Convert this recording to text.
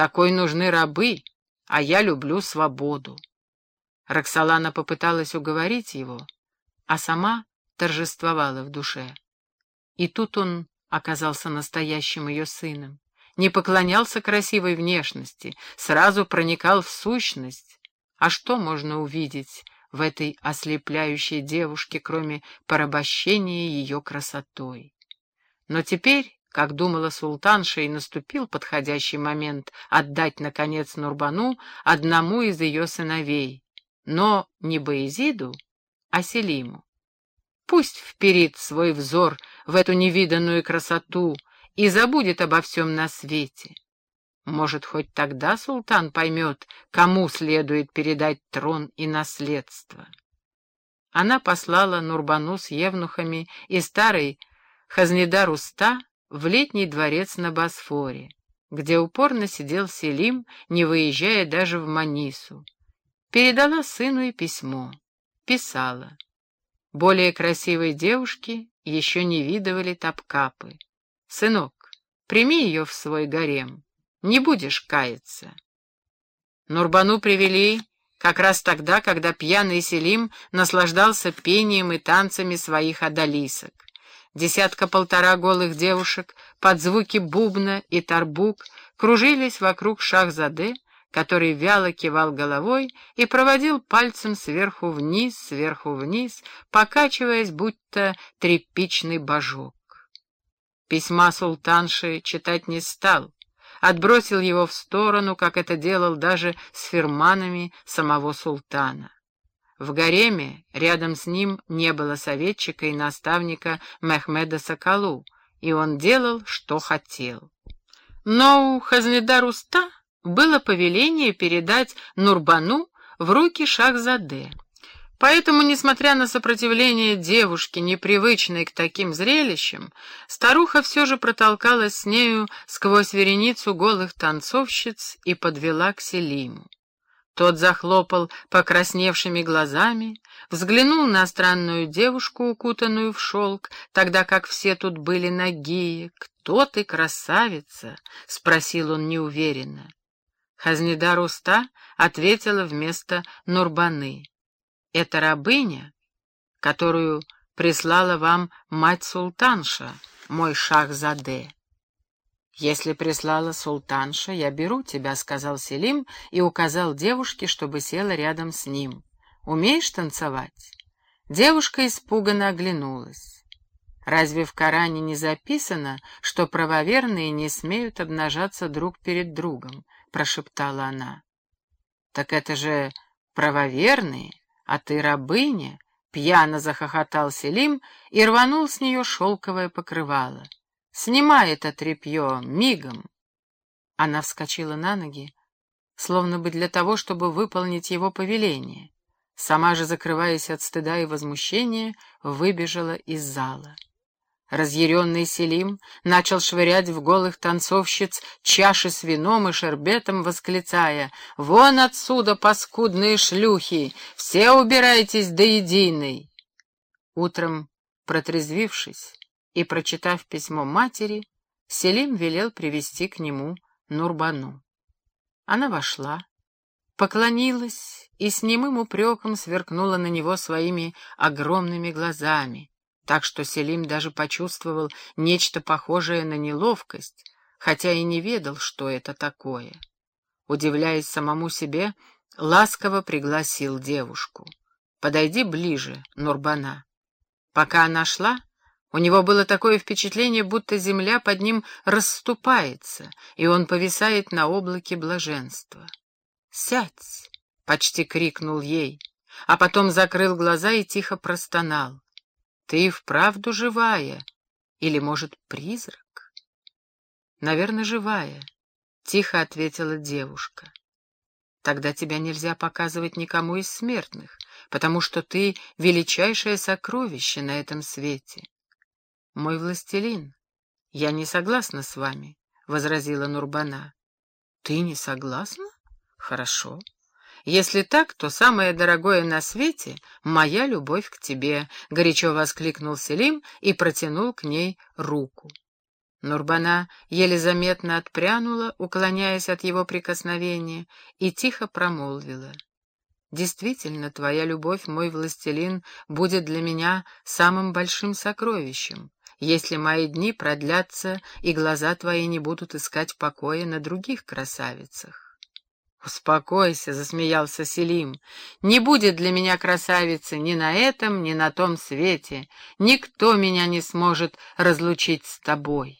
Такой нужны рабы, а я люблю свободу. Роксолана попыталась уговорить его, а сама торжествовала в душе. И тут он оказался настоящим ее сыном, не поклонялся красивой внешности, сразу проникал в сущность. А что можно увидеть в этой ослепляющей девушке, кроме порабощения ее красотой? Но теперь как думала султанша, и наступил подходящий момент отдать, наконец, Нурбану одному из ее сыновей, но не Боязиду, а Селиму. Пусть вперит свой взор в эту невиданную красоту и забудет обо всем на свете. Может, хоть тогда султан поймет, кому следует передать трон и наследство. Она послала Нурбану с евнухами и старый Хазнедар Уста в летний дворец на Босфоре, где упорно сидел Селим, не выезжая даже в Манису. Передала сыну и письмо. Писала. Более красивой девушки еще не видывали топкапы. «Сынок, прими ее в свой гарем, не будешь каяться». Нурбану привели как раз тогда, когда пьяный Селим наслаждался пением и танцами своих одолисок десятка-полтора голых девушек под звуки бубна и тарбук кружились вокруг Шахзаде, который вяло кивал головой и проводил пальцем сверху вниз, сверху вниз, покачиваясь, будто тряпичный божок. Письма султанши читать не стал, отбросил его в сторону, как это делал даже с фирманами самого султана. В гареме рядом с ним не было советчика и наставника Мехмеда Соколу, и он делал, что хотел. Но у Хазнедар Уста было повеление передать Нурбану в руки Шахзаде. Поэтому, несмотря на сопротивление девушки, непривычной к таким зрелищам, старуха все же протолкалась с нею сквозь вереницу голых танцовщиц и подвела к Селиму. Тот захлопал покрасневшими глазами, взглянул на странную девушку, укутанную в шелк, тогда как все тут были нагие. «Кто ты, красавица?» — спросил он неуверенно. Хазнедар Уста ответила вместо Нурбаны. «Это рабыня, которую прислала вам мать-султанша, мой шах-заде». «Если прислала султанша, я беру тебя», — сказал Селим и указал девушке, чтобы села рядом с ним. «Умеешь танцевать?» Девушка испуганно оглянулась. «Разве в Коране не записано, что правоверные не смеют обнажаться друг перед другом?» — прошептала она. «Так это же правоверные, а ты рабыня!» — пьяно захохотал Селим и рванул с нее шелковое покрывало. Снимай это тряпье, мигом!» Она вскочила на ноги, словно бы для того, чтобы выполнить его повеление. Сама же, закрываясь от стыда и возмущения, выбежала из зала. Разъяренный Селим начал швырять в голых танцовщиц чаши с вином и шербетом, восклицая «Вон отсюда, паскудные шлюхи! Все убирайтесь до единой!» Утром, протрезвившись, и, прочитав письмо матери, Селим велел привести к нему Нурбану. Она вошла, поклонилась и с немым упреком сверкнула на него своими огромными глазами, так что Селим даже почувствовал нечто похожее на неловкость, хотя и не ведал, что это такое. Удивляясь самому себе, ласково пригласил девушку. «Подойди ближе, Нурбана». Пока она шла, у него было такое впечатление, будто земля под ним расступается, и он повисает на облаке блаженства. «Сядь!» — почти крикнул ей, а потом закрыл глаза и тихо простонал. «Ты вправду живая? Или, может, призрак?» «Наверное, живая», — тихо ответила девушка. «Тогда тебя нельзя показывать никому из смертных, потому что ты — величайшее сокровище на этом свете». «Мой властелин, я не согласна с вами», — возразила Нурбана. «Ты не согласна? Хорошо. Если так, то самое дорогое на свете — моя любовь к тебе», — горячо воскликнул Селим и протянул к ней руку. Нурбана еле заметно отпрянула, уклоняясь от его прикосновения, и тихо промолвила. «Действительно, твоя любовь, мой властелин, будет для меня самым большим сокровищем, если мои дни продлятся и глаза твои не будут искать покоя на других красавицах». «Успокойся», — засмеялся Селим. «Не будет для меня красавицы ни на этом, ни на том свете. Никто меня не сможет разлучить с тобой».